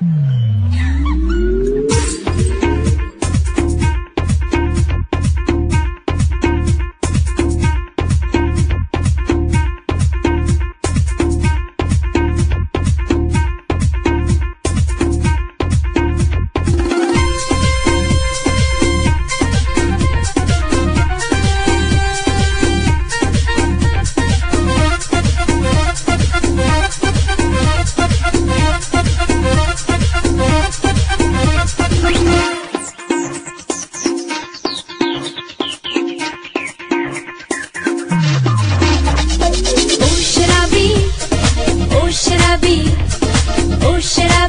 Hmm.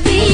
vida.